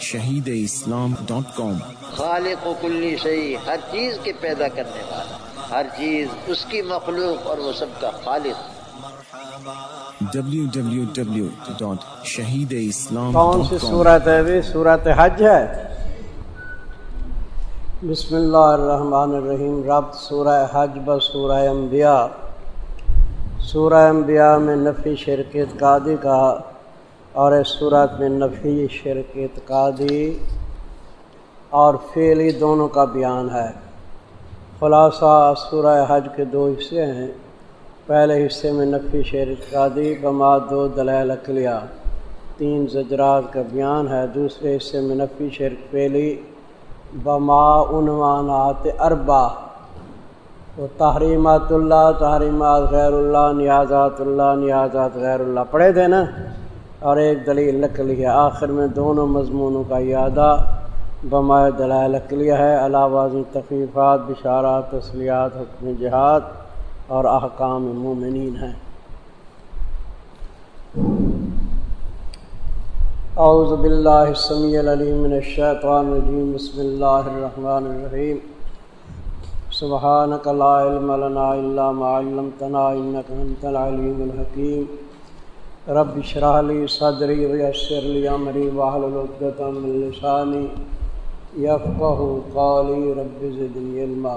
شہید اسلام ڈاٹ کام۔ خالق و کلی شہی ہر چیز کے پیدا کرنے والا ہر چیز اس کی مخلوق اور وہ سب کا خالق۔ شہید اسلام کون سی صورت ہے بھی صورت حج ہے۔ بسم اللہ الرحمن الرحیم۔ ربط سورہ حج بس سورہ انبیاء۔ سورہ انبیاء میں نفی شرک اعتقادی کا اور اس صورت میں نفی، شرک، اعتقادی اور فعلی دونوں کا بیان ہے۔ خلاصہ، سورہ حج کے دو حصے ہیں۔ پہلے حصے میں نفی، شرک، اعتقادی بما دو دلیل اقلیہ تین زجرات کا بیان ہے۔ دوسرے حصے میں نفی، شرک پھیلی بما عنوانات اربا وہ تحریمات اللہ، تحریمات غیر اللہ، نیازات اللہ، نیازات غیر اللہ۔ پڑھے تھے نا؟ اور ایک دلیل نقلی ہے، آخر میں دونوں مضمونوں کا یادہ بمائے دلائل نقلیہ ہے۔ علاوہ تخلیفات بشارات تسلیات حکم جہاد اور احکام مومنین ہیں۔ اعوذ باللہ السمیع العلیم من الشیطان الرجیم، بسم اللہ الرحمن الرحیم۔ سبحانك لا علم لنا إلا ما علمتنا إنك أنت العليم الحكيم رب اشرح لي صدري ويسر لي أمري واحلل عقدة من لساني يفقهوا قولي. رب زدني علما.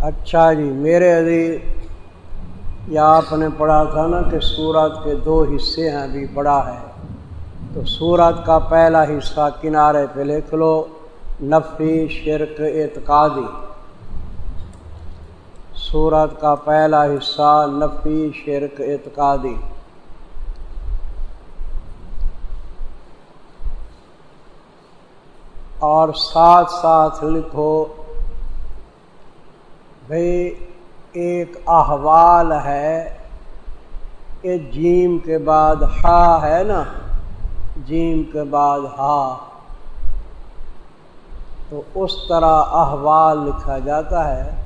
اچھا جی میرے عزیز یا آپ نے پڑھا تھا نا کہ سورت کے دو حصے ہیں، ابھی پڑھا ہے۔ تو سورت کا پہلا حصہ کنارے پہ لکھ لو، نفی، شرک، اعتقادی۔ سورت کا پہلا حصہ نفی، شرک، اعتقادی۔ اور ساتھ ساتھ لکھو بھائی ایک احوال ہے کہ جیم کے بعد ہا ہے نا؟ جیم کے بعد ہا۔ تو اس طرح احوال لکھا جاتا ہے۔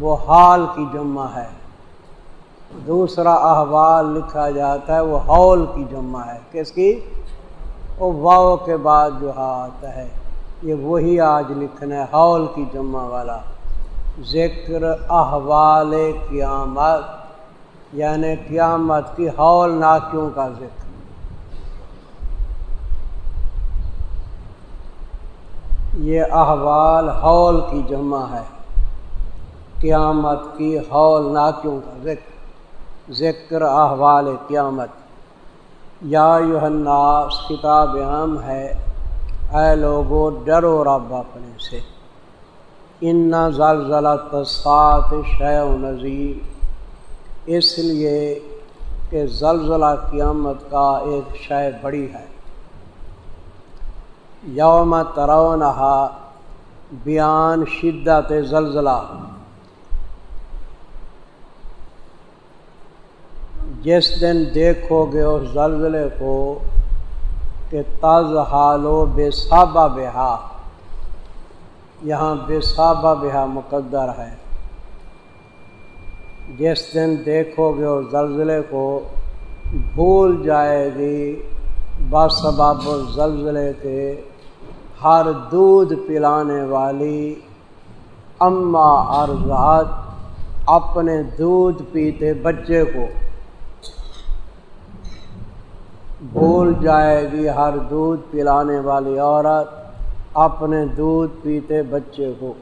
وہ حال کی جمع ہے۔ دوسرا احوال لکھا جاتا ہے وہ ہال کی جمع ہے۔ کس کی؟ وہ واؤ کے بعد جو آتا ہے۔ یہ وہی آج لکھنا ہے ہال کی جمع والا۔ ذکر احوال قیامت یعنی قیامت کی ہال ناکیوں کا ذکر۔ یہ احوال ہول کی جمع ہے۔ قیامت کی ہول ناکیوں کا ذکر ذکر احوال قیامت۔ یا یوحناس کتاب عام ہے۔ اے لوگو، ڈرو رب اپنے سے۔ ان زلزلہ تصات شے و نظیر اس لیے کہ زلزلہ قیامت کا ایک شے بڑی ہے۔ یوم ترونہا، بیان شدت زلزلہ۔ جس دن دیکھو گے اس زلزلے کو کہ تز حالو بے صابہ بہا۔ یہاں بے صابہ بہا مقدر ہے۔ جس دن دیکھو گے اس زلزلے کو بھول جائے گی بسباب زلزلے کے ہر دودھ پلانے والی، اما ارزاد اپنے دودھ پیتے بچے کو۔ بھول جائے گی ہر دودھ پلانے والی عورت، اپنے دودھ پیتے بچے کو۔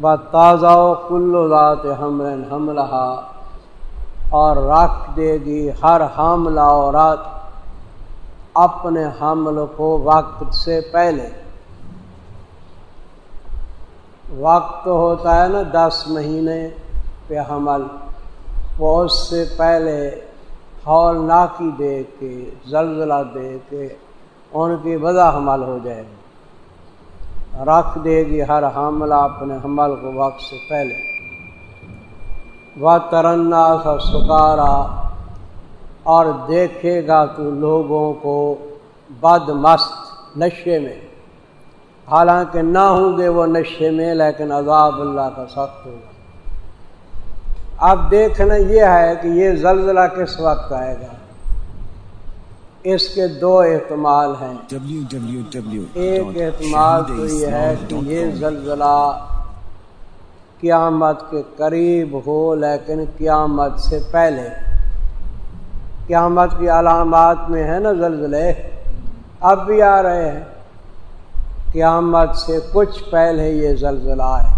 بس تازہ کلو ذات ہمرن حملہ اور رکھ دے گی ہر حاملہ عورت اپنے حمل کو وقت سے پہلے۔ وقت ہوتا ہے نا دس مہینے پہ حمل، وہ اس سے پہلے ہال ناکی دے کے، زلزلہ دے کے ان کی وضع حمل ہو جائے گی۔ رکھ دے گی ہر حاملہ اپنے حمل کو وقت سے پہلے۔ وہ ترنا سا سکارا۔ اور دیکھے گا تو لوگوں کو بد مست نشے میں۔ حالانکہ نہ ہوں گے وہ نشے میں، لیکن عذاب اللہ کا سخت ہوگا۔ اب دیکھنا یہ ہے کہ یہ زلزلہ کس وقت آئے گا؟ اس کے دو احتمال ہیں۔ ایک احتمال تو یہ ہے کہ یہ زلزلہ قیامت کے قریب ہو، لیکن قیامت سے پہلے۔ قیامت کی علامات میں ہے نا زلزلے؟ اب بھی آ رہے ہیں۔ قیامت سے کچھ پہلے یہ زلزلہ ہے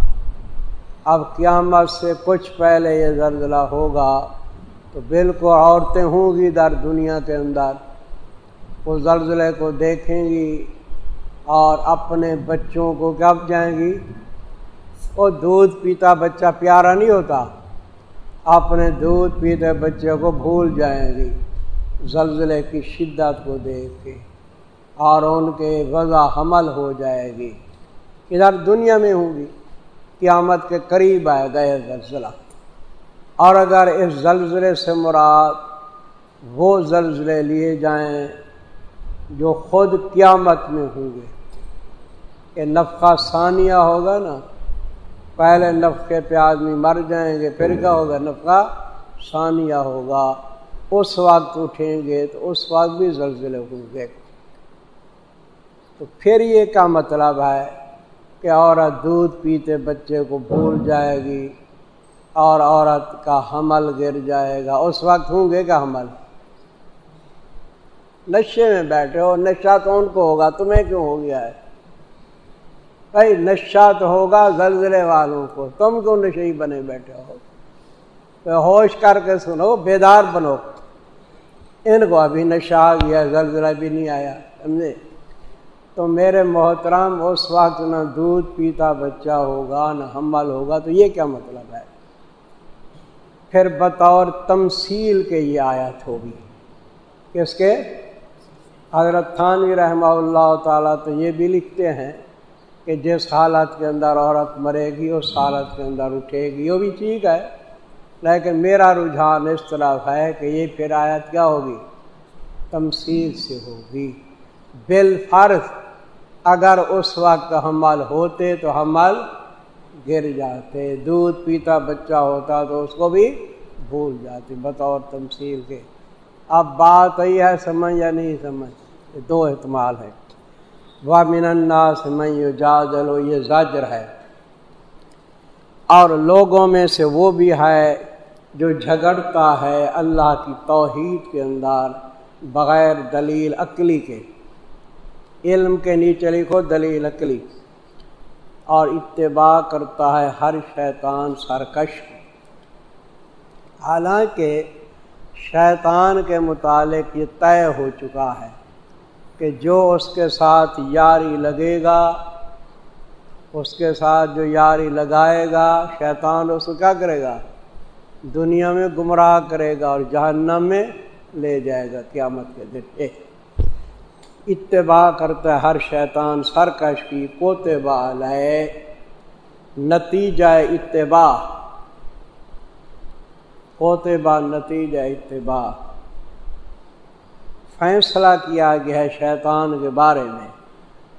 اب قیامت سے کچھ پہلے یہ زلزلہ ہوگا تو بالکل عورتیں ہوں گی در دنیا کے اندر، وہ زلزلے کو دیکھیں گی اور اپنے بچوں کو کب جائیں گی؟ وہ دودھ پیتا بچہ پیارا نہیں ہوتا، اپنے دودھ پیتے بچے کو بھول جائیں گی، زلزلے کی شدت کو دیکھ کے اور ان کے وضع حمل ہو جائے گی، ادھر دنیا میں ہوں گی۔ قیامت کے قریب آئے گا یہ زلزلہ۔ اور اگر اس زلزلے سے مراد وہ زلزلے لیے جائیں جو خود قیامت میں ہوں گے کہ نفقہ ثانیہ ہوگا نا۔ پہلے نفقے پہ آدمی مر جائیں گے، پھر کیا ہوگا؟ نفقہ ثانیہ ہوگا۔ اس وقت اٹھیں گے تو اس وقت بھی زلزلے ہوں گے۔ تو پھر یہ کیا مطلب ہے؟ کہ عورت دودھ پیتے بچے کو بھول جائے گی اور عورت کا حمل گر جائے گا۔ اس وقت ہوں گے کا حمل۔ نشے میں بیٹھے ہو، نشہ تو ان کو ہوگا؟ تمہیں کیوں ہو گیا ہے؟ بھائی، نشہ تو ہوگا زلزلے والوں کو۔ تم کیوں نشے بنے بیٹھے ہو؟ ہوش کر کے سنو، بیدار بنو۔ ان کو ابھی نشہ آ گیا، زلزلہ بھی نہیں آیا، سمجھے؟ تو میرے محترم، اس وقت نہ دودھ پیتا بچہ ہوگا، نہ حمل ہوگا، تو یہ کیا مطلب ہے؟ پھر بطور تمثیل کے یہ آیت ہوگی۔ کس کے؟ حضرت تھانوی رحمہ اللہ تعالیٰ تو یہ بھی لکھتے ہیں کہ جس حالت کے اندر عورت مرے گی، اس حالت کے اندر اٹھے گی، وہ بھی ٹھیک ہے۔ لیکن میرا رجحان اس طرح ہے کہ یہ پھر آیت کیا ہوگی؟ تمثیل سے ہوگی۔ بالفرض اگر اس وقت حمل ہوتے تو حمل گر جاتے، دودھ پیتا، بچہ ہوتا تو اس کو بھی بھول جاتے، بطور تمثیل کے۔ اب بات یہ ہے، سمجھ یا نہیں سمجھ؟ دو احتمال ہے وہ مننا سمجھ جا جلو یہ زاجر ہے۔ اور لوگوں میں سے وہ بھی ہے جو جھگڑتا ہے اللہ کی توحید کے اندر، بغیر دلیل عقلی کے۔ علم کے نیچے لکھو، دلیل عقلی۔ اور اتباع کرتا ہے ہر شیطان سرکش۔ حالانکہ شیطان کے متعلق یہ طے ہو چکا ہے کہ جو اس کے ساتھ یاری لگے گا، اس کے ساتھ جو یاری لگائے گا، شیطان اس کو کیا کرے گا؟ دنیا میں گمراہ کرے گا اور جہنم میں لے جائے گا، قیامت کے دن۔ اتباع کرتا ہے، ہر شیطان سرکش کی کوتبا لائے نتیجہ اتباع۔ کوتبا نتیجہ اتباع۔ فیصلہ کیا گیا ہے شیطان کے بارے میں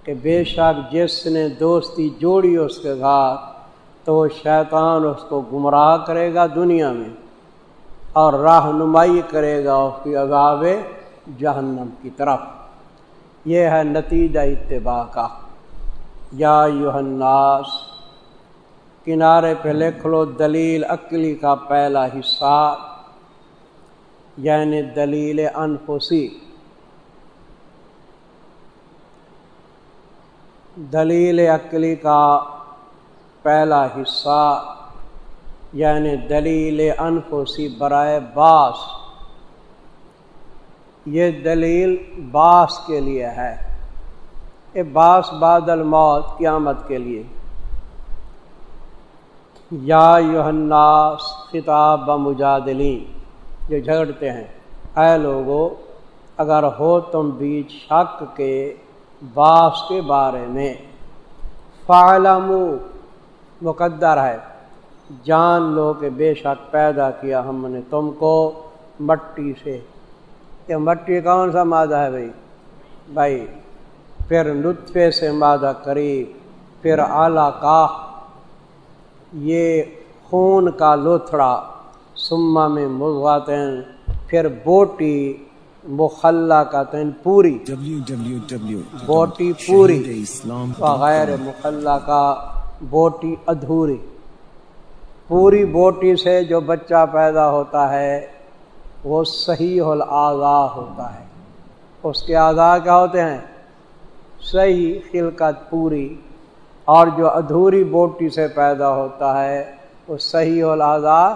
کہ بے شک جس نے دوستی جوڑی اس کے ساتھ، تو وہ شیطان اس کو گمراہ کرے گا دنیا میں اور رہنمائی کرے گا اس کی عذاب جہنم کی طرف۔ یہ ہے نتیجہ اتباع کا۔ یا یوحناس کنارے پہ لکھ لو دلیل عقلی کا پہلا حصہ یعنی دلیل انفسی۔ دلیل عقلی کا پہلا حصہ یعنی دلیل انفسی برائے باس۔ یہ دلیل باس کے لیے ہے۔ یہ باس بادل موت قیامت کے لیے۔ یا یوحناس خطاب بمجادلین جو جھگڑتے ہیں۔ اے لوگو، اگر ہو تم بیچ شک کے باس کے بارے میں۔ فعلم مقدر ہے۔ جان لو کہ بے شک پیدا کیا ہم نے تم کو مٹی سے۔ کہ مٹی کون سا مادہ ہے بھائی؟ بھائی پھر لطفے سے مادہ قریب پھر اعلیٰ کا یہ خون کا لوتھڑا سما میں مغواتین پھر بوٹی مخلہ کا تین پوری۔ بوٹی پوری بغیر مخلہ کا بوٹی ادھوری۔ پوری بوٹی سے جو بچہ پیدا ہوتا ہے وہ صحیح العضا ہوتا ہے۔ اس کے اعضاء کیا ہوتے ہیں؟ صحیح خلقت پوری اور جو ادھوری بوٹی سے پیدا ہوتا ہے، وہ صحیح الاضا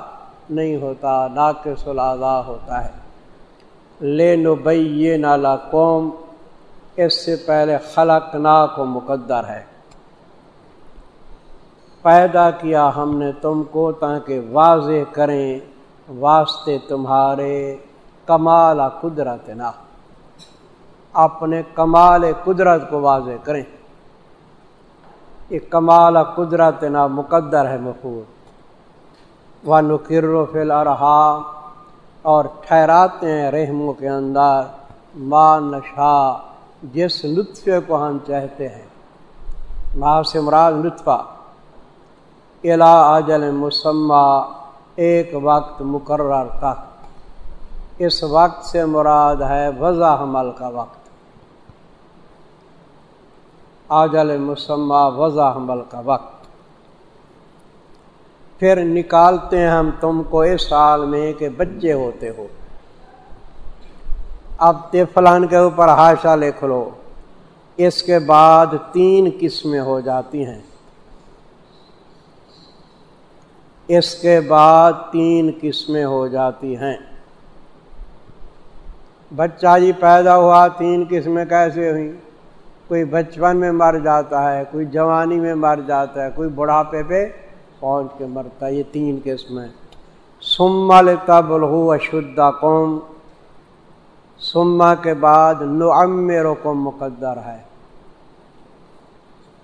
نہیں ہوتا، ناقص الاضا ہوتا ہے۔ لے نو بئی یہ نالا قوم اس سے پہلے خلق نا کو مقدر ہے۔ پیدا کیا ہم نے تم کو تاکہ واضح کریں۔ واسطے تمہارے کمال قدرت نہ اپنے کمال قدرت کو واضح کریں۔ یہ کمال قدرت نہ مقدر ہے مفور و نکر و فل اور ٹھہراتے ہیں رحموں کے اندر۔ ماں نشا جس لطفے کو ہم چاہتے ہیں۔ ماں سے مراد لطفہ الا اجل مسمہ ایک وقت مقرر تک اس وقت سے مراد ہے وضع حمل کا وقت۔ آجل مسمہ وضع حمل کا وقت۔ پھر نکالتے ہیں ہم تم کو اس سال میں کہ بچے ہوتے ہو۔ اب فلان کے اوپر ہاشا لکھ لو اس کے بعد تین قسمیں ہو جاتی ہیں۔ اس کے بعد تین قسمیں ہو جاتی ہیں۔ بچہ جی پیدا ہوا، تین قسمیں کیسے ہوئیں؟ کوئی بچپن میں مر جاتا ہے، کوئی جوانی میں مر جاتا ہے، کوئی بڑھاپے پہ پہنچ کے مرتا ہے۔ یہ تین قسمیں۔ سمل تبل ہو اشدہ قوم سما کے بعد نعمروں کو مقدر ہے۔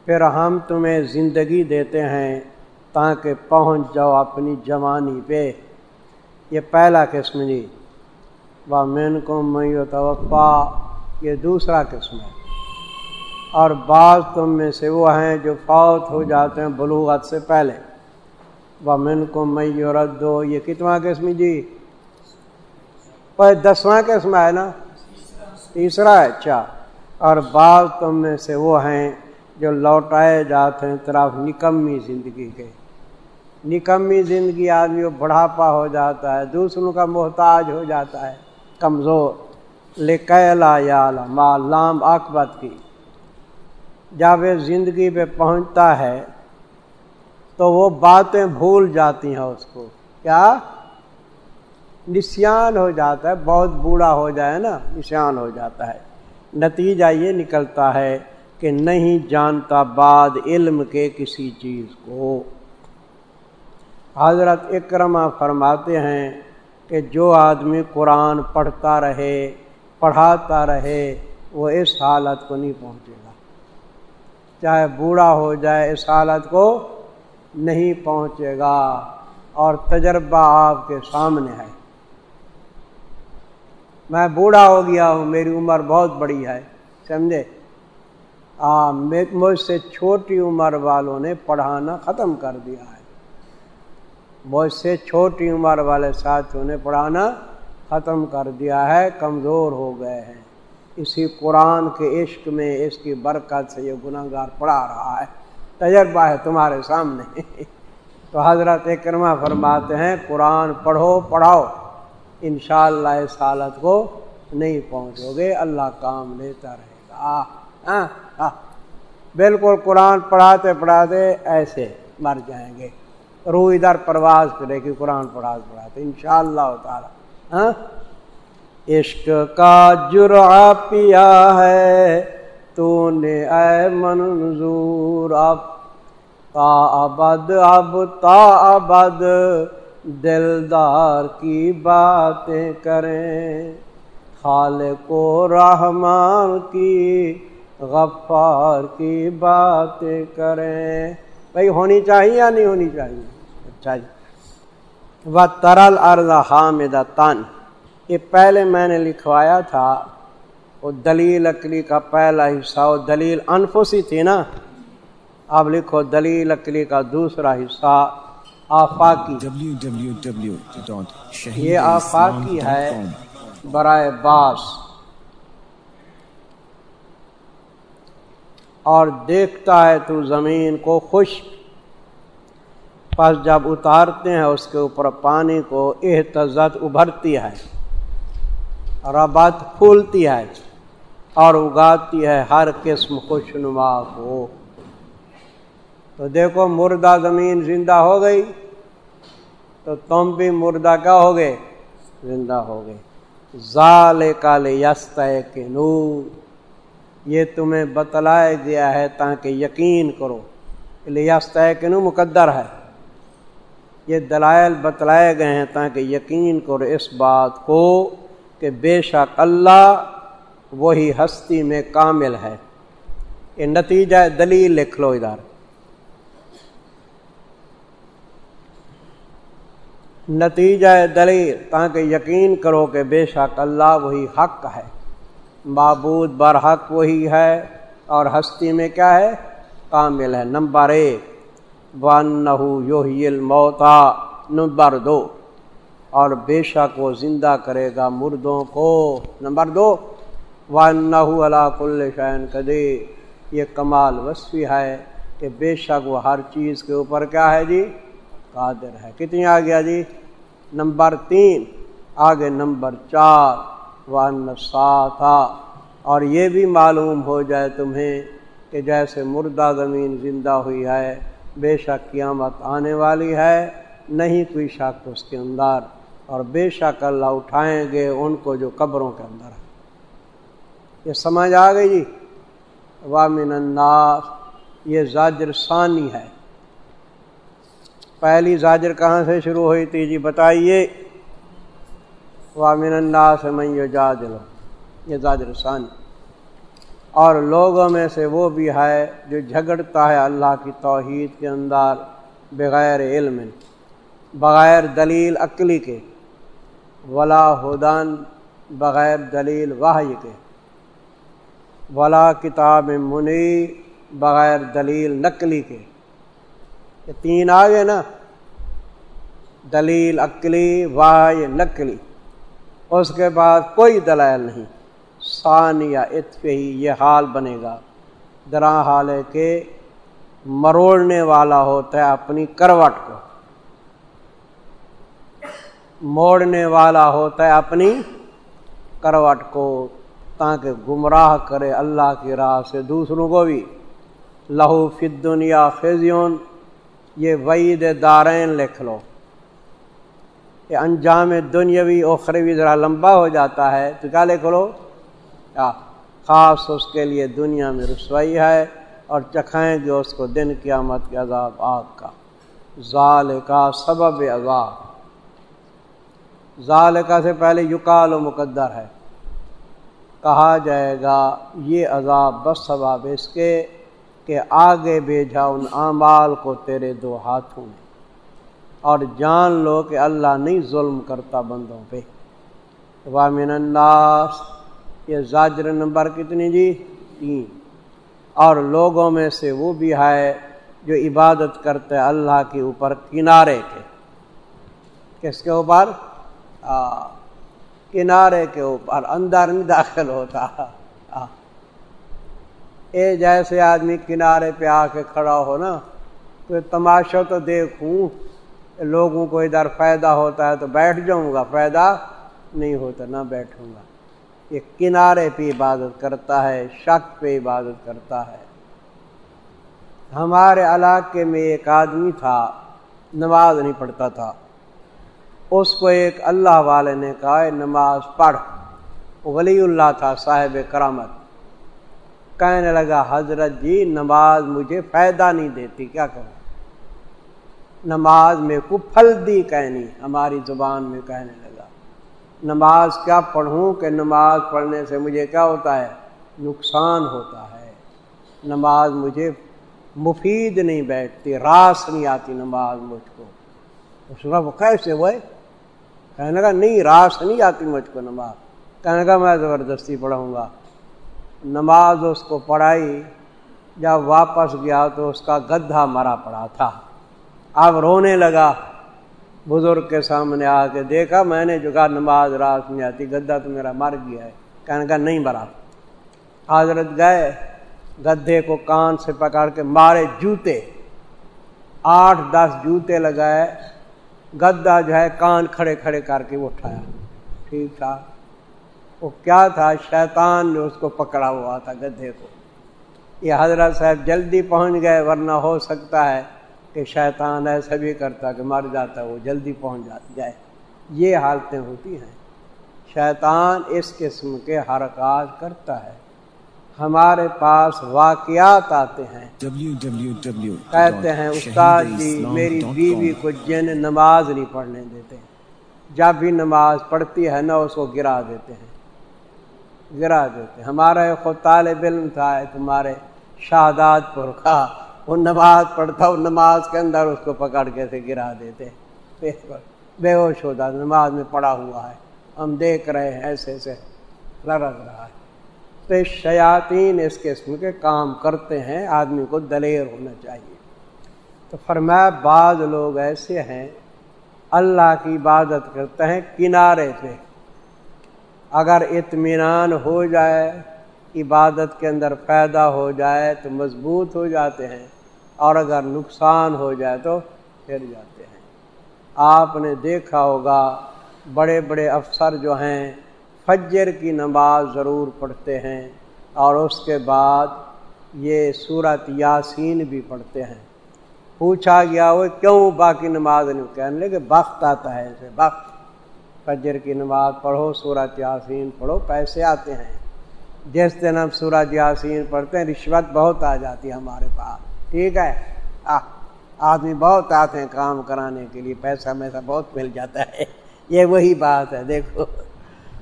پھر ہم تمہیں زندگی دیتے ہیں۔ تاکہ پہنچ جاؤ اپنی جوانی پہ۔ یہ پہلا قسم جی۔ وہ مین کو میو توفا یہ دوسرا قسم ہے۔ اور بعض تم میں سے وہ ہیں جو فوت ہو جاتے ہیں بلوغت سے پہلے۔ وہ من کو میو ردو یہ کتنا قسم جی؟ دسواں قسم ہے نا؟ تیسرا ہے اچھا۔ اور بعض تم میں سے وہ ہیں جو لوٹائے جاتے ہیں طرف نکمی زندگی کے۔ نکمی زندگی آدمی کو بڑھاپا ہو جاتا ہے، دوسروں کا محتاج ہو جاتا ہے۔ کمزور۔ لکیلا یا لام اکبت کی۔ جب وہ زندگی پہ پہنچتا ہے تو وہ باتیں بھول جاتی ہیں اس کو۔ کیا؟ نسان ہو جاتا ہے۔ بہت بوڑھا ہو جائے نا نشان ہو جاتا ہے۔ نتیجہ یہ نکلتا ہے کہ نہیں جانتا بعد علم کے کسی چیز کو۔ حضرت اکرما فرماتے ہیں کہ جو آدمی قرآن پڑھتا رہے، پڑھاتا رہے، وہ اس حالت کو نہیں پہنچے گا۔ چاہے بوڑھا ہو جائے، اس حالت کو نہیں پہنچے گا۔ اور تجربہ آپ کے سامنے ہے۔ میں بوڑھا ہو گیا ہوں، میری عمر بہت بڑی ہے، سمجھے؟ آ مجھ سے چھوٹی عمر والوں نے پڑھانا ختم کر دیا ہے۔ مجھ سے چھوٹی عمر والے ساتھیوں نے پڑھانا ختم کر دیا ہے، کمزور ہو گئے ہیں۔ اسی قرآن کے عشق میں اس کی برکت سے یہ گناہ گار پڑھا رہا ہے۔ تجربہ ہے تمہارے سامنے۔ تو حضرت اکرما فرماتے ہیں، قرآن پڑھو، پڑھاؤ۔ انشاءاللہ اس حالت کو نہیں پہنچو گے، اللہ کام لیتا رہے گا۔ ہاں بالکل قرآن پڑھاتے پڑھاتے ایسے مر جائیں گے۔ روح ادھر پرواز کرے گی قرآن پڑھاتے پڑھاتے ان شاء اللہ تعالی ہاں؟ عشق کا جرا پیا ہے تو نے اے منظور، اب تا ابد، اب تا ابد، دلدار کی باتیں کریں۔ خالق و رحمان کی، غفار کی باتیں کریں۔ بھائی ہونی چاہیے یا نہیں ہونی چاہیے؟ اچھا جی۔ وہ ترل ارض حامد تن یہ پہلے میں نے لکھوایا تھا۔ وہ دلیل اکلی کا پہلا حصہ وہ دلیل انفسی تھی نا۔ اب لکھو دلیل اکلی کا دوسرا حصہ آفاقی۔ یہ آفاقی ہے برائے باس۔ اور دیکھتا ہے تو زمین کو خوش۔ پس جب اتارتے ہیں اس کے اوپر پانی کو احتزت ابھرتی ہے ربت پھولتی ہے اور اگاتی ہے ہر قسم خوش نما کو۔ تو دیکھو، مردہ زمین زندہ ہو گئی، تو تم بھی مردہ کیا ہو گئے؟ زندہ ہو گئے۔ ظال کال یست کے نور یہ تمہیں بتلایا گیا ہے تاکہ یقین کرو۔ یست کے نو مقدر ہے۔ یہ دلائل بتلائے گئے ہیں تاکہ یقین کرو اس بات کو کہ بے شک اللہ وہی ہستی میں کامل ہے۔ یہ نتیجہ دلیل لکھ لو ادھر۔ نتیجہ دلیل تاکہ یقین کرو کہ بے شک اللہ وہی حق ہے۔ معبود برحق وہی ہے اور ہستی میں کیا ہے؟ کامل ہے۔ نمبر ایک ون موتا نمبر دو، اور بے شک وہ زندہ کرے گا مردوں کو۔ نمبر دو ون اللہ کل شعین کدے یہ کمال وصفی ہے کہ بے شک وہ ہر چیز کے اوپر کیا ہے جی؟ قادر ہے۔ کتنی آ گیا جی؟ نمبر تین، آگے نمبر چار۔ ون سات اور یہ بھی معلوم ہو جائے تمہیں کہ جیسے مردہ زمین زندہ ہوئی ہے، بے شک قیامت آنے والی ہے، نہیں کوئی شک اس کے اندر۔ اور بے شک اللہ اٹھائیں گے ان کو جو قبروں کے اندر ہے یہ سمجھ آ گئی جی؟ وامن الناس۔ یہ زاجر ثانی ہے۔ پہلی زاجر کہاں سے شروع ہوئی تھی جی؟ بتائیے۔ وامن اللہ سے میں یہ زاجر ثانی. اور لوگوں میں سے وہ بھی ہے جو جھگڑتا ہے اللہ کی توحید کے اندر بغیر علم، بغیر دلیل عقلی کے، ولا ہدن بغیر دلیل واحد کے، ولا کتاب منی بغیر دلیل نقلی کے۔ یہ تین آگے نا، دلیل عقلی واہ نقلی۔ اس کے بعد کوئی دلائل نہیں۔ ثانیہ اتفی یہ حال بنے گا۔ درا حال ہے کہ مروڑنے والا ہوتا ہے اپنی کروٹ کو۔ موڑنے والا ہوتا ہے اپنی کروٹ کو تاکہ گمراہ کرے اللہ کی راہ سے دوسروں کو بھی۔ لہو فت دنیا فیضیون یہ وعید دارین لکھ لو۔ یہ انجام دنیاوی اخروی ذرا لمبا ہو جاتا ہے، تو کیا لکھ لو خاص اس کے لیے دنیا میں رسوائی ہے اور چکھائیں گے اس کو دن قیامت کے عذاب آگ کا۔ ظال کا سبب عذاب۔ ظالقہ سے پہلے یقال و مقدر ہے۔ کہا جائے گا، یہ عذاب بس ثواب اس کے کہ آگے بھیجا ان اعمال کو تیرے دو ہاتھوں میں۔ اور جان لو کہ اللہ نہیں ظلم کرتا بندوں پہ۔ وامن الناس، یہ زاجر نمبر کتنی جی؟ تین۔ اور لوگوں میں سے وہ بھی ہے جو عبادت کرتے اللہ کے اوپر کنارے کے۔ کس کے اوپر؟ کنارے کے اوپر، اندر نہیں داخل ہوتا۔ اے جیسے آدمی کنارے پہ آ کے کھڑا ہو نا، تو تماشا تو دیکھوں۔ لوگوں کو ادھر فائدہ ہوتا ہے تو بیٹھ جاؤں گا، فائدہ نہیں ہوتا، نہ بیٹھوں گا۔ یہ کنارے پہ عبادت کرتا ہے، شک پہ عبادت کرتا ہے۔ ہمارے علاقے میں ایک آدمی تھا، نماز نہیں پڑھتا تھا۔ اس کو ایک اللہ والے نے کہا نماز پڑھ۔ ولی اللہ تھا، صاحب کرامت۔ کہنے لگا، حضرت جی نماز مجھے فائدہ نہیں دیتی، کیا کروں؟ نماز میں کو پھل دی کہنی، ہماری زبان میں کہنے لگا۔ نماز کیا پڑھوں کہ نماز پڑھنے سے مجھے کیا ہوتا ہے؟ نقصان ہوتا ہے۔ نماز مجھے مفید نہیں بیٹھتی، راس نہیں آتی نماز مجھ کو۔ اس وہ کیسے وہ کہنے کا نہیں، راس نہیں آتی مجھ کو نماز۔ کہنے کا میں زبردستی پڑھوں گا۔ نماز اس کو پڑھائی، جب واپس گیا تو اس کا گدھا مرا پڑا تھا۔ اب رونے لگا۔ بزرگ کے سامنے آ کے دیکھا، میں نے جو کہا، نماز رات میں آتی گدا تو میرا مر گیا ہے۔ کہنے کا نہیں مرا۔ حضرت گئے، گدھے کو کان سے پکڑ کے مارے جوتے۔ آٹھ، دس جوتے لگائے۔ گدا جو ہے، کان کھڑے کھڑے کر کے اٹھایا۔ ٹھیک تھا۔ وہ کیا تھا؟ شیطان نے اس کو پکڑا ہوا تھا، گدھے کو۔ یہ حضرت صاحب جلدی پہنچ گئے، ورنہ ہو سکتا ہے۔ کہ شیطان ایسا بھی کرتا کہ مر جاتا وہ جلدی پہنچ جائے۔ یہ حالتیں ہوتی ہیں۔ شیطان اس قسم کے حرکات کرتا ہے۔ ہمارے پاس واقعات آتے ہیں۔ کہتے ہیں استاد جی میری بیوی کو جن نماز نہیں پڑھنے دیتے۔ جب بھی نماز پڑھتی ہے نا اس کو گرا دیتے ہیں۔ گرا دیتے ہمارا خود طالب علم تھا تمہارے شہادات پر کا وہ نماز پڑھتا وہ نماز کے اندر اس کو پکڑ کے سے گرا دیتے بے ہوش ہوتا نماز میں پڑا ہوا ہے۔ ہم دیکھ رہے ہیں ایسے ایسے لڑک رہا ہے۔ تو شیاطین اس قسم کے کام کرتے ہیں، آدمی کو دلیر ہونا چاہیے۔ تو فرمایا، بعض لوگ ایسے ہیں، اللہ کی عبادت کرتے ہیں کنارے پہ۔ اگر اطمینان ہو جائے، عبادت کے اندر پیدا ہو جائے، تو مضبوط ہو جاتے ہیں۔ اور اگر نقصان ہو جائے تو پھر جاتے ہیں۔ آپ نے دیکھا ہوگا بڑے بڑے افسر جو ہیں، فجر کی نماز ضرور پڑھتے ہیں اور اس کے بعد یہ صورت یاسین بھی پڑھتے ہیں۔ پوچھا گیا وہ کیوں باقی نماز نہیں کہنے لگے؟ بخت آتا ہے ایسے بخت فجر کی نماز پڑھو صورت یاسین پڑھو، پیسے آتے ہیں۔ جس دن ہم سورج یاسین پڑھتے ہیں، رشوت بہت آ جاتی ہے ہمارے پاس۔ ٹھیک ہے۔ آدمی بہت آتے ہیں کام کرانے کے لیے، پیسہ میسا بہت مل جاتا ہے۔ یہ وہی بات ہے، دیکھو۔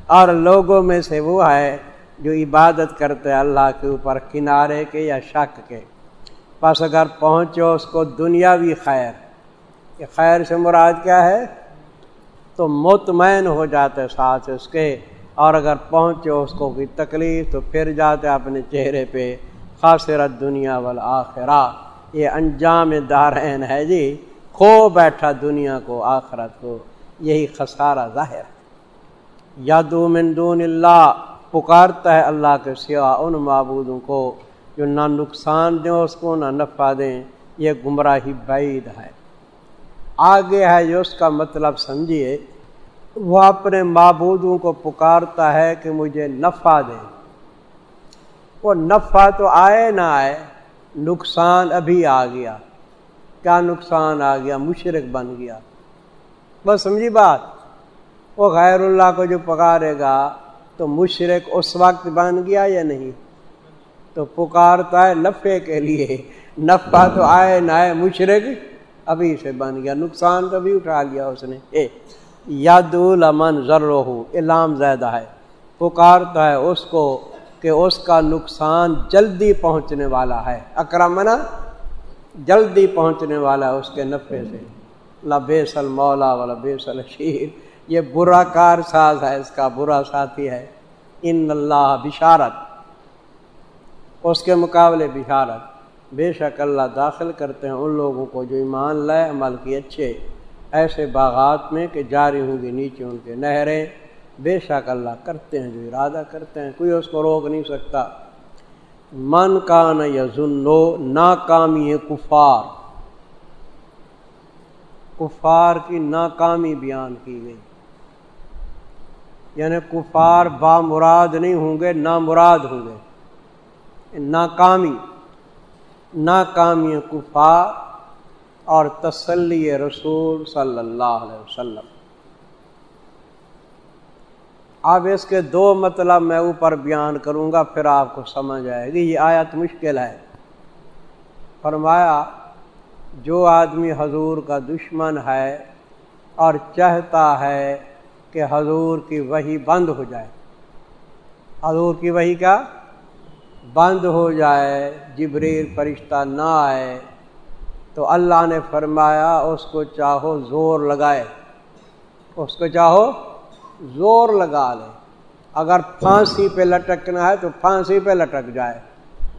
اور لوگوں میں سے وہ ہے جو عبادت کرتے ہیں اللہ کے اوپر، کنارے کے یا شک کے۔ بس اگر پہنچو اس کو دنیاوی خیر۔ یہ خیر سے مراد کیا ہے؟ تو مطمئن ہو جاتے ساتھ اس کے۔ اور اگر پہنچے اس کو کوئی تکلیف تو پھر جاتے اپنے چہرے پہ۔ خاصرت دنیا والا یہ انجام دارین ہے جی۔ کھو بیٹھا دنیا کو، آخرت کو، یہی خسارہ ظاہر یادو من دون اللہ، پکارتا ہے اللہ کے سوا ان معبودوں کو جو نہ نقصان دیں، اس کو نہ نفع دیں۔ یہ گمراہی بعید ہے۔ آگے ہے جو اس کا مطلب سمجھیے، وہ اپنے معبودوں کو پکارتا ہے کہ مجھے نفع دے وہ نفع تو آئے نہ آئے، نقصان ابھی آ گیا۔ کیا نقصان آ گیا؟ مشرق بن گیا۔ بس سمجھی بات؟ وہ غیر اللہ کو جو پکارے گا، تو مشرق اس وقت بن گیا یا نہیں؟ تو پکارتا ہے نفے کے لیے۔ نفع تو آئے نہ آئے مشرق ابھی سے بن گیا۔ نقصان تو بھی اٹھا لیا اس نے۔ اے ید المن ذرو علام زیادہ ہے۔ پکارتا ہے اس کو کہ اس کا نقصان جلدی پہنچنے والا ہے۔ اکرمنا، جلدی پہنچنے والا ہے اس کے نفے سے۔ لبیسل مولا والا بیسل شیر یہ برا کار ساز ہے، اس کا برا ساتھی ہے۔ ان اللہ بشارت۔ اس کے مقابلے بشارت۔ بے شک اللہ داخل کرتے ہیں ان لوگوں کو جو ایمان لائے عمل کی اچھے۔ ایسے باغات میں کہ جاری ہوں گی نیچے ان کے نہریں۔ بے شک اللہ کرتے ہیں جو ارادہ کرتے ہیں، کوئی اس کو روک نہیں سکتا۔ من کا نہ یا ظنو ناکامی کفار۔ کفار کی ناکامی بیان کی گئی۔ یعنی کفار با مراد نہیں ہوں گے نا مراد ہوں گے۔ ناکامی ناکامی کفار اور تسلی رسول صلی اللہ علیہ وسلم۔ اب اس کے دو مطلب میں اوپر بیان کروں گا، پھر آپ کو سمجھ آئے گی۔ یہ آیت مشکل ہے۔ فرمایا، جو آدمی حضور کا دشمن ہے اور چاہتا ہے کہ حضور کی وہی بند ہو جائے۔ حضور کی وہی کا بند ہو جائے، جبریل فرشتہ نہ آئے۔ تو اللہ نے فرمایا، اس کو چاہو زور لگائے۔ اس کو چاہو زور لگا لے۔ اگر پھانسی پہ لٹکنا ہے تو پھانسی پہ لٹک جائے۔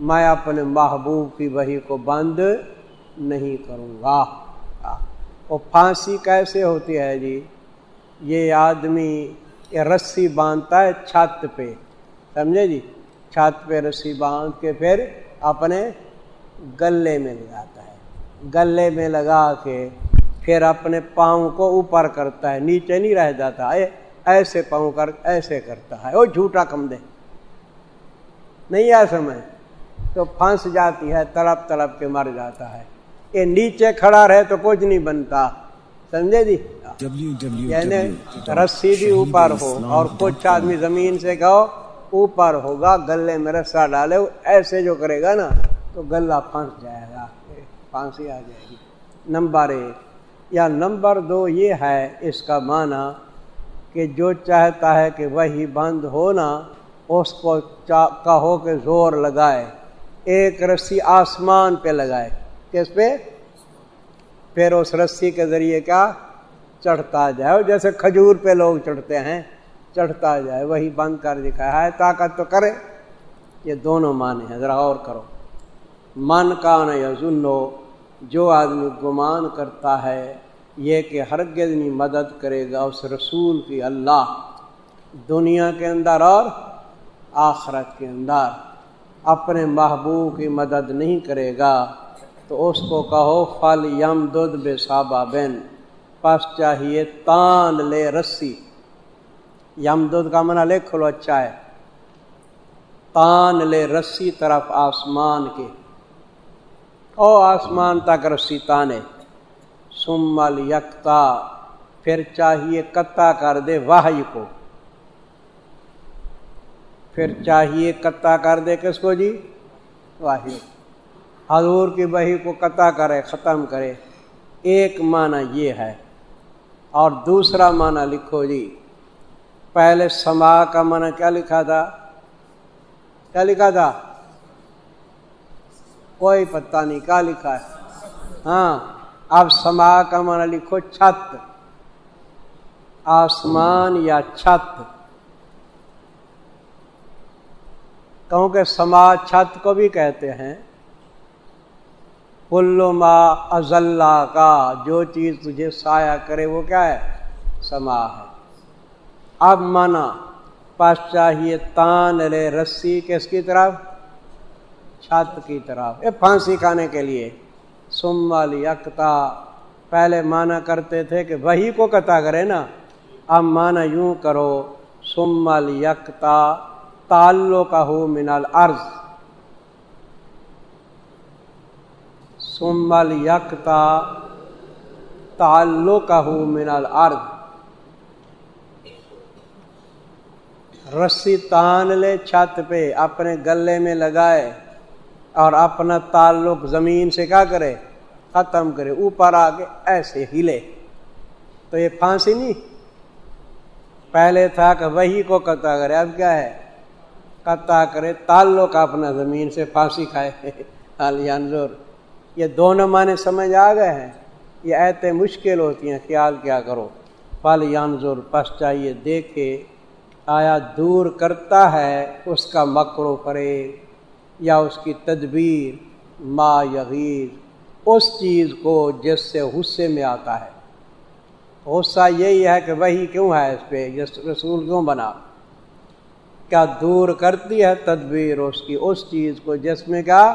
میں اپنے محبوب کی وہی کو بند نہیں کروں گا۔ وہ پھانسی کیسے ہوتی ہے جی؟ یہ آدمی یہ رسی باندھتا ہے چھت پہ۔ سمجھے جی؟ چھت پہ رسی باندھ کے پھر اپنے گلے میں لگاتا ہے۔ گلے میں لگا کے پھر اپنے پاؤں کو اوپر کرتا ہے۔ نیچے نہیں رہ جاتا۔ ہے ایسے پاؤں کر ایسے کرتا ہے۔ وہ جھوٹا کم دے۔ نہیں آ سمجھ تو پھنس جاتی ہے تڑپ تڑپ کے مر جاتا ہے۔ یہ نیچے کھڑا رہے تو کچھ نہیں بنتا۔ سمجھے جی؟ یعنی رسی بھی اوپر ہو اور کچھ آدمی زمین سے کہو اوپر ہوگا گلے میں رسا ڈالے۔ ایسے جو کرے گا نا تو گلا پھنس جائے گا۔ پھانسی آ جائے گی۔ نمبر ایک۔ یا نمبر دو یہ ہے اس کا معنی کہ جو چاہتا ہے کہ وہی بند ہونا، اس کو کہو کہ زور لگائے، ایک رسی آسمان پہ لگائے۔ کس پہ؟ پھر اس رسی کے ذریعے کیا؟ چڑھتا جائے۔ جیسے کھجور پہ لوگ چڑھتے ہیں، چڑھتا جائے۔ وہی بند کر دکھایا ہے۔ طاقت تو کرے۔ یہ دونوں معنی ہیں۔ ذرا اور کرو۔ من کا نہ یا جو آدمی گمان کرتا ہے یہ کہ ہرگز نہیں مدد کرے گا اس رسول کی اللہ دنیا کے اندر اور آخرت کے اندر۔ اپنے محبوب کی مدد نہیں کرے گا تو اس کو کہو، فل یم دودھ بے صابہ بین پس چاہیے تان لے رسی۔ یم دودھ کا منع لکھ لو اچھا ہے۔ تان لے رسی طرف آسمان کے۔ او آسمان تک رسی تانے۔ سمل یکتا، پھر چاہیے کتا کر دے واہی کو۔ پھر چاہیے کتا کر دے کس کو جی؟ واحد حضور کی بہی کو قطع کرے، ختم کرے۔ ایک معنی یہ ہے۔ اور دوسرا معنی لکھو جی۔ پہلے سما کا معنی کیا لکھا تھا؟ کیا لکھا تھا؟ کوئی پتہ نہیں کیا لکھا ہے۔ ہاں۔ اب سما کا معنی لکھو چھت۔ آسمان یا چھت۔ کہوں کہ سما چھت کو بھی کہتے ہیں۔ کلو ما ازلہ کا، جو چیز تجھے سایہ کرے وہ کیا ہے؟ سما ہے۔ اب مانا پاس چاہیے تان رے رسی کس کی طرف؟ چھت کی طرف۔ یہ پھانسی کھانے کے لیے۔ سمل یکتا پہلے مانا کرتے تھے کہ وہی کو قطع کرے نا۔ اب مانا یوں کرو سمل یکتا تعلق کا ہو منال عرض سمل یکتا تعلق کا ہو منال عرض رسی تان لے چھت پہ، اپنے گلے میں لگائے اور اپنا تعلق زمین سے کیا کرے؟ ختم کرے، اوپر آ کے ایسے ہلے۔ تو یہ پھانسی نہیں۔ پہلے تھا کہ وہی کو قطع کرے، اب کیا ہے؟ قطع کرے، تعلق اپنا زمین سے پھانسی کھائے۔ انضور یہ دونوں معنی سمجھ آ گئے ہیں۔ یہ ایتے مشکل ہوتی ہیں، خیال کیا کرو۔ پل یانزور پس چاہیے دیکھے۔ آیا دور کرتا ہے اس کا مکر و فریب یا اس کی تدبیر، ما یغیر۔ اس چیز کو جس سے غصے میں آتا ہے۔ غصہ یہی ہے کہ وہی کیوں ہے اس پہ؟ جس رسول کیوں بنا؟ کیا دور کرتی ہے تدبیر اس کی اس چیز کو جس میں کیا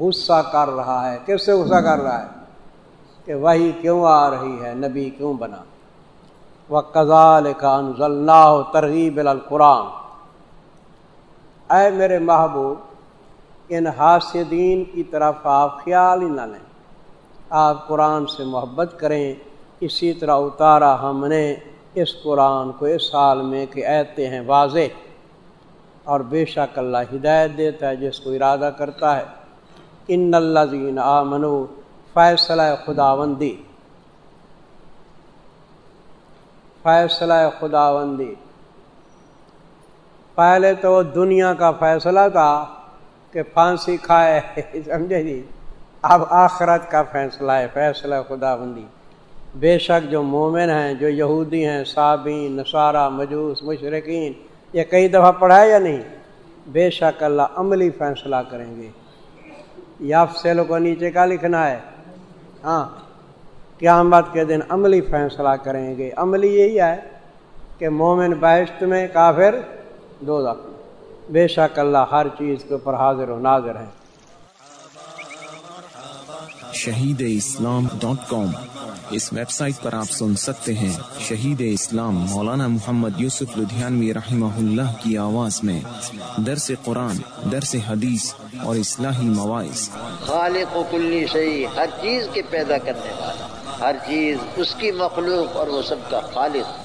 غصہ کر رہا ہے؟ کس سے غصہ کر رہا ہے؟ کہ وہی کیوں آ رہی ہے؟ نبی کیوں بنا؟ وہ کزال خان ضلع ترغیب القرآن۔ اے میرے محبوب ان حاسدین کی طرف آپ خیال ہی نہ لیں۔ آپ قرآن سے محبت کریں، اسی طرح اتارا ہم نے اس قرآن کو اس سال میں کہ ایتے ہیں واضح۔ اور بے شک اللہ ہدایت دیتا ہے، جس کو ارادہ کرتا ہے۔ ان اللہ زین آ منو فیصلہ خداوندی۔ فیصلہ خداوندی۔ پہلے تو دنیا کا فیصلہ تھا کہ پھانسی کھائے، سمجھے جی؟ اب آخرت کا فیصلہ ہے، فیصلہ خدا بندی بے شک جو مومن ہیں، جو یہودی ہیں صابین نصارہ، مجوس مشرقین یہ کئی دفعہ پڑھا ہے یا نہیں؟ بے شک اللہ عملی فیصلہ کریں گے۔ یا سیلوں کو نیچے کا لکھنا ہے۔ ہاں قیامت کے دن عملی فیصلہ کریں گے۔ عملی یہی ہے کہ مومن بیشت میں کافر دو دخل بے شک اللہ ہر چیز کے اوپر حاضر و ناظر ہیں شہید اسلام ڈاٹ کام۔ اس ویب سائٹ پر آپ سن سکتے ہیں۔ شہید اسلام مولانا محمد یوسف لدھیانوی رحمہ اللہ کی آواز میں۔ درس قرآن درس حدیث اور اصلاحی مواعث۔ خالق و کلی شہی ہر چیز کے پیدا کرنے والا۔ ہر چیز اس کی مخلوق اور وہ سب کا خالق۔